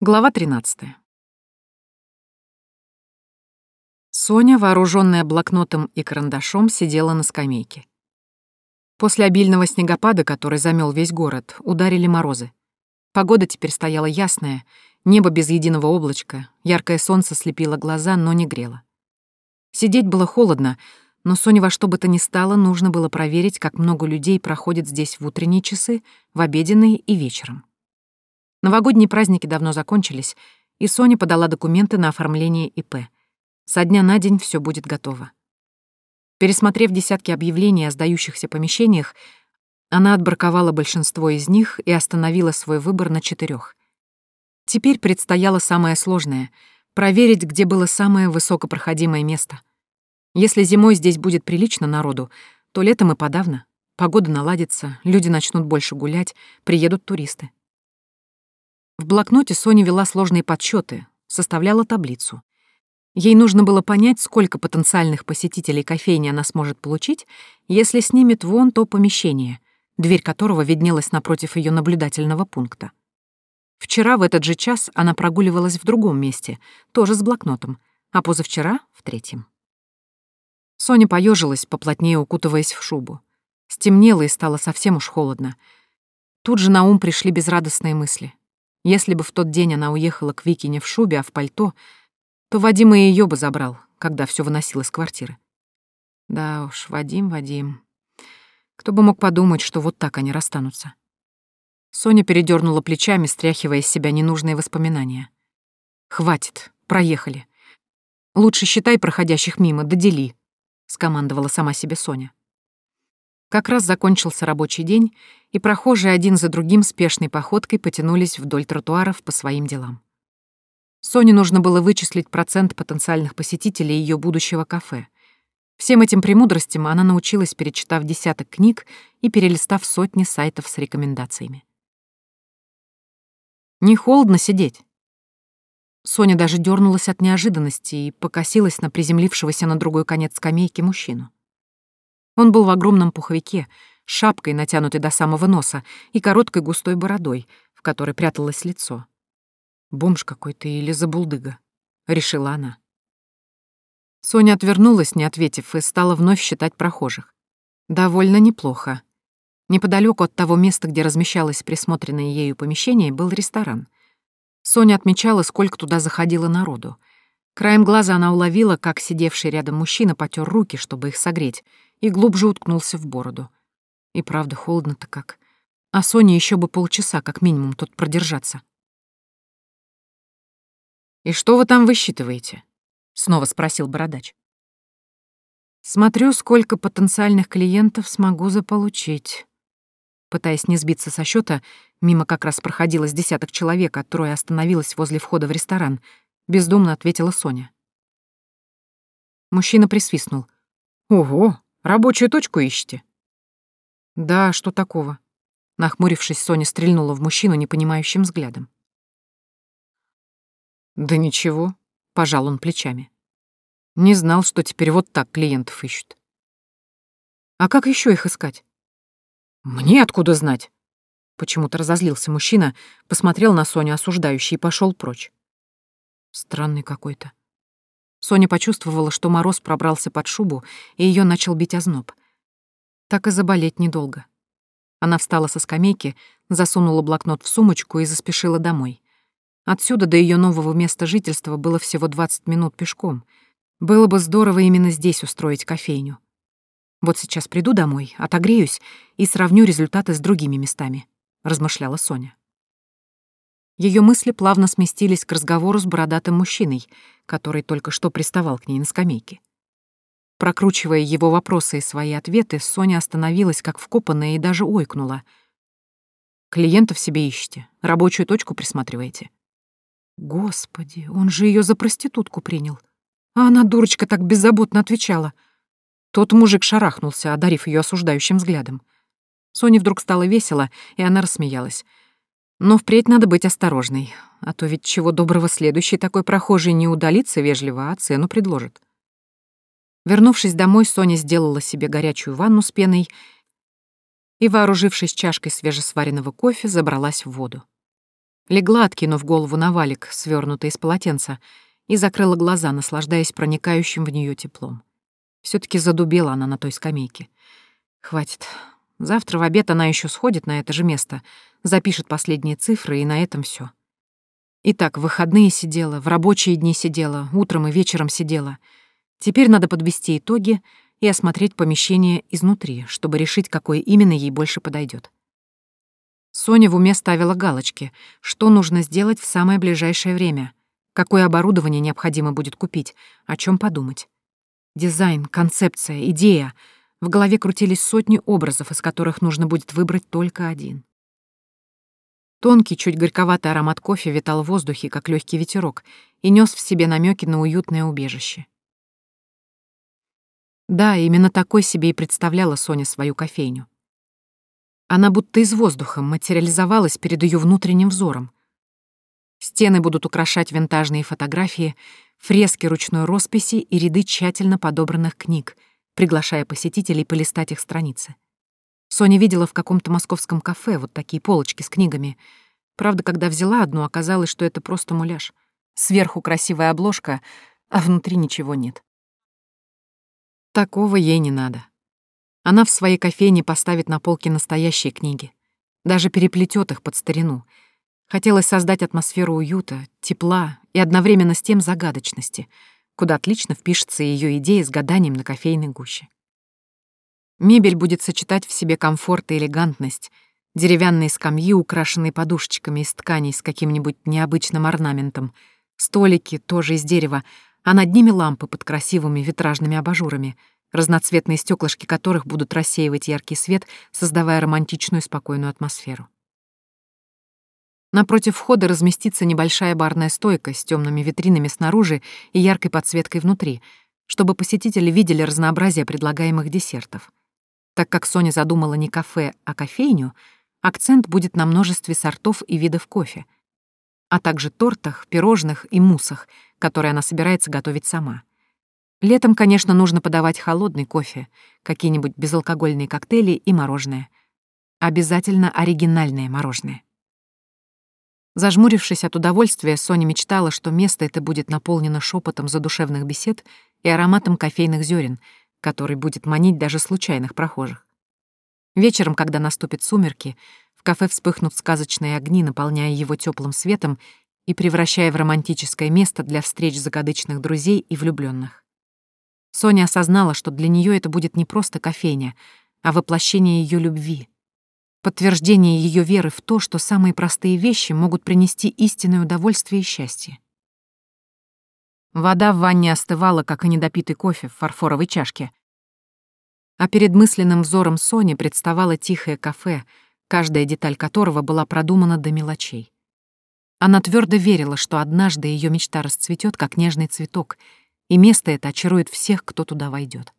Глава 13. Соня, вооруженная блокнотом и карандашом, сидела на скамейке. После обильного снегопада, который замел весь город, ударили морозы. Погода теперь стояла ясная, небо без единого облачка, яркое солнце слепило глаза, но не грело. Сидеть было холодно, но Соне во что бы то ни стало нужно было проверить, как много людей проходит здесь в утренние часы, в обеденные и вечером. Новогодние праздники давно закончились, и Соня подала документы на оформление ИП. Со дня на день все будет готово. Пересмотрев десятки объявлений о сдающихся помещениях, она отбраковала большинство из них и остановила свой выбор на четырех. Теперь предстояло самое сложное — проверить, где было самое высокопроходимое место. Если зимой здесь будет прилично народу, то летом и подавно. Погода наладится, люди начнут больше гулять, приедут туристы. В блокноте Соня вела сложные подсчеты, составляла таблицу. Ей нужно было понять, сколько потенциальных посетителей кофейни она сможет получить, если снимет вон то помещение, дверь которого виднелась напротив ее наблюдательного пункта. Вчера в этот же час она прогуливалась в другом месте, тоже с блокнотом, а позавчера — в третьем. Соня поежилась, поплотнее укутываясь в шубу. Стемнело и стало совсем уж холодно. Тут же на ум пришли безрадостные мысли. Если бы в тот день она уехала к Вике не в шубе, а в пальто, то Вадим и ее бы забрал, когда все выносил из квартиры. Да уж, Вадим, Вадим. Кто бы мог подумать, что вот так они расстанутся. Соня передернула плечами, стряхивая из себя ненужные воспоминания. «Хватит, проехали. Лучше считай проходящих мимо, додели», — скомандовала сама себе Соня. Как раз закончился рабочий день, и прохожие один за другим спешной походкой потянулись вдоль тротуаров по своим делам. Соне нужно было вычислить процент потенциальных посетителей ее будущего кафе. Всем этим премудростям она научилась, перечитав десяток книг и перелистав сотни сайтов с рекомендациями. Не холодно сидеть. Соня даже дернулась от неожиданности и покосилась на приземлившегося на другой конец скамейки мужчину. Он был в огромном пуховике, шапкой, натянутой до самого носа, и короткой густой бородой, в которой пряталось лицо. «Бомж какой-то или забулдыга», — решила она. Соня отвернулась, не ответив, и стала вновь считать прохожих. Довольно неплохо. Неподалеку от того места, где размещалось присмотренное ею помещение, был ресторан. Соня отмечала, сколько туда заходило народу. Краем глаза она уловила, как сидевший рядом мужчина потер руки, чтобы их согреть, и глубже уткнулся в бороду. И правда, холодно-то как. А Соне еще бы полчаса, как минимум, тут продержаться. «И что вы там высчитываете?» — снова спросил бородач. «Смотрю, сколько потенциальных клиентов смогу заполучить». Пытаясь не сбиться со счета, мимо как раз проходилось десяток человек, а трое остановилось возле входа в ресторан, бездумно ответила Соня. Мужчина присвистнул. «Ого, Рабочую точку ищете?» «Да, что такого?» Нахмурившись, Соня стрельнула в мужчину непонимающим взглядом. «Да ничего», — пожал он плечами. «Не знал, что теперь вот так клиентов ищут». «А как еще их искать?» «Мне откуда знать?» Почему-то разозлился мужчина, посмотрел на Соню осуждающий и пошел прочь. Странный какой-то. Соня почувствовала, что мороз пробрался под шубу, и ее начал бить озноб. Так и заболеть недолго. Она встала со скамейки, засунула блокнот в сумочку и заспешила домой. Отсюда до ее нового места жительства было всего 20 минут пешком. Было бы здорово именно здесь устроить кофейню. Вот сейчас приду домой, отогреюсь и сравню результаты с другими местами, размышляла Соня. Ее мысли плавно сместились к разговору с бородатым мужчиной, который только что приставал к ней на скамейке. Прокручивая его вопросы и свои ответы, Соня остановилась как вкопанная и даже ойкнула. «Клиентов себе ищете, рабочую точку присматриваете». Господи, он же ее за проститутку принял. А она, дурочка, так беззаботно отвечала. Тот мужик шарахнулся, одарив ее осуждающим взглядом. Соне вдруг стало весело, и она рассмеялась — но впредь надо быть осторожной, а то ведь чего доброго следующий такой прохожий не удалится вежливо, а цену предложит. Вернувшись домой, Соня сделала себе горячую ванну с пеной и, вооружившись чашкой свежесваренного кофе, забралась в воду. Легла, откинув голову на валик, свернутый из полотенца, и закрыла глаза, наслаждаясь проникающим в нее теплом. все таки задубела она на той скамейке. Хватит. Завтра в обед она еще сходит на это же место, запишет последние цифры, и на этом все. Итак, в выходные сидела, в рабочие дни сидела, утром и вечером сидела. Теперь надо подвести итоги и осмотреть помещение изнутри, чтобы решить, какое именно ей больше подойдет. Соня в уме ставила галочки, что нужно сделать в самое ближайшее время, какое оборудование необходимо будет купить, о чем подумать. Дизайн, концепция, идея. В голове крутились сотни образов, из которых нужно будет выбрать только один. Тонкий, чуть горьковатый аромат кофе витал в воздухе, как легкий ветерок, и нес в себе намеки на уютное убежище. Да, именно такой себе и представляла Соня свою кофейню. Она будто из воздуха материализовалась перед ее внутренним взором. Стены будут украшать винтажные фотографии, фрески ручной росписи и ряды тщательно подобранных книг, приглашая посетителей полистать их страницы. Соня видела в каком-то московском кафе вот такие полочки с книгами. Правда, когда взяла одну, оказалось, что это просто муляж. Сверху красивая обложка, а внутри ничего нет. Такого ей не надо. Она в своей кофейне поставит на полке настоящие книги. Даже переплетет их под старину. Хотелось создать атмосферу уюта, тепла и одновременно с тем загадочности, куда отлично впишется ее идея с гаданием на кофейной гуще. Мебель будет сочетать в себе комфорт и элегантность, деревянные скамьи, украшенные подушечками из тканей с каким-нибудь необычным орнаментом, столики тоже из дерева, а над ними лампы под красивыми витражными абажурами, разноцветные стеклышки которых будут рассеивать яркий свет, создавая романтичную спокойную атмосферу. Напротив входа разместится небольшая барная стойка с темными витринами снаружи и яркой подсветкой внутри, чтобы посетители видели разнообразие предлагаемых десертов. Так как Соня задумала не кафе, а кофейню, акцент будет на множестве сортов и видов кофе, а также тортах, пирожных и муссах, которые она собирается готовить сама. Летом, конечно, нужно подавать холодный кофе, какие-нибудь безалкогольные коктейли и мороженое. Обязательно оригинальное мороженое. Зажмурившись от удовольствия, Соня мечтала, что место это будет наполнено шепотом задушевных бесед и ароматом кофейных зерен, который будет манить даже случайных прохожих. Вечером, когда наступят сумерки, в кафе вспыхнут сказочные огни, наполняя его теплым светом и превращая в романтическое место для встреч загадочных друзей и влюбленных. Соня осознала, что для нее это будет не просто кофейня, а воплощение ее любви, подтверждение ее веры в то, что самые простые вещи могут принести истинное удовольствие и счастье. Вода в ванне остывала, как и недопитый кофе в фарфоровой чашке. А перед мысленным взором Сони представало тихое кафе, каждая деталь которого была продумана до мелочей. Она твердо верила, что однажды ее мечта расцветет, как нежный цветок, и место это очарует всех, кто туда войдет.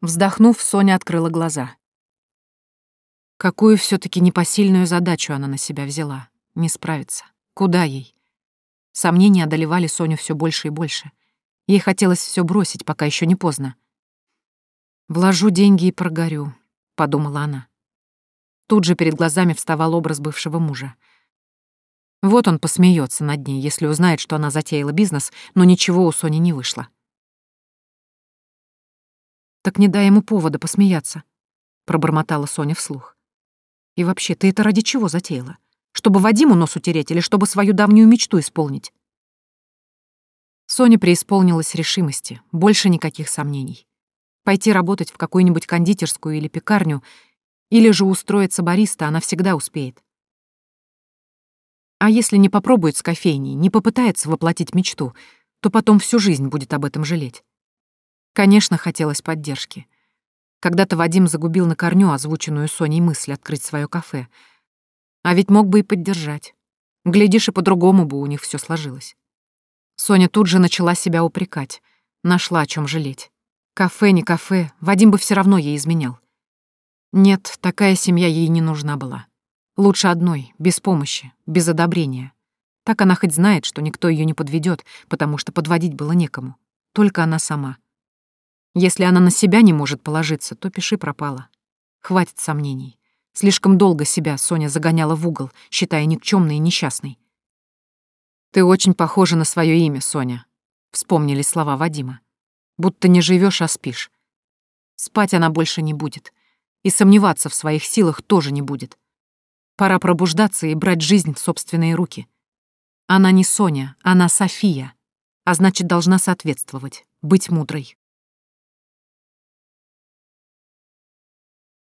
Вздохнув, Соня открыла глаза. Какую все таки непосильную задачу она на себя взяла. Не справиться. Куда ей? Сомнения одолевали Соню все больше и больше. Ей хотелось все бросить, пока еще не поздно. «Вложу деньги и прогорю», — подумала она. Тут же перед глазами вставал образ бывшего мужа. Вот он посмеется над ней, если узнает, что она затеяла бизнес, но ничего у Сони не вышло. «Так не дай ему повода посмеяться», — пробормотала Соня вслух. «И вообще, ты это ради чего затеяла? Чтобы Вадиму нос утереть или чтобы свою давнюю мечту исполнить? Соня преисполнилась решимости, больше никаких сомнений. Пойти работать в какую-нибудь кондитерскую или пекарню, или же устроиться бариста она всегда успеет. А если не попробует с кофейней, не попытается воплотить мечту, то потом всю жизнь будет об этом жалеть. Конечно, хотелось поддержки. Когда-то Вадим загубил на корню озвученную Соней мысль открыть свое кафе — а ведь мог бы и поддержать. Глядишь, и по-другому бы у них все сложилось. Соня тут же начала себя упрекать. Нашла о чем жалеть. Кафе, не кафе, Вадим бы все равно ей изменял. Нет, такая семья ей не нужна была. Лучше одной, без помощи, без одобрения. Так она хоть знает, что никто ее не подведет, потому что подводить было некому. Только она сама. Если она на себя не может положиться, то пиши пропала. Хватит сомнений. Слишком долго себя Соня загоняла в угол, считая никчемной и несчастной. «Ты очень похожа на свое имя, Соня», — вспомнили слова Вадима. «Будто не живешь, а спишь. Спать она больше не будет. И сомневаться в своих силах тоже не будет. Пора пробуждаться и брать жизнь в собственные руки. Она не Соня, она София, а значит, должна соответствовать, быть мудрой.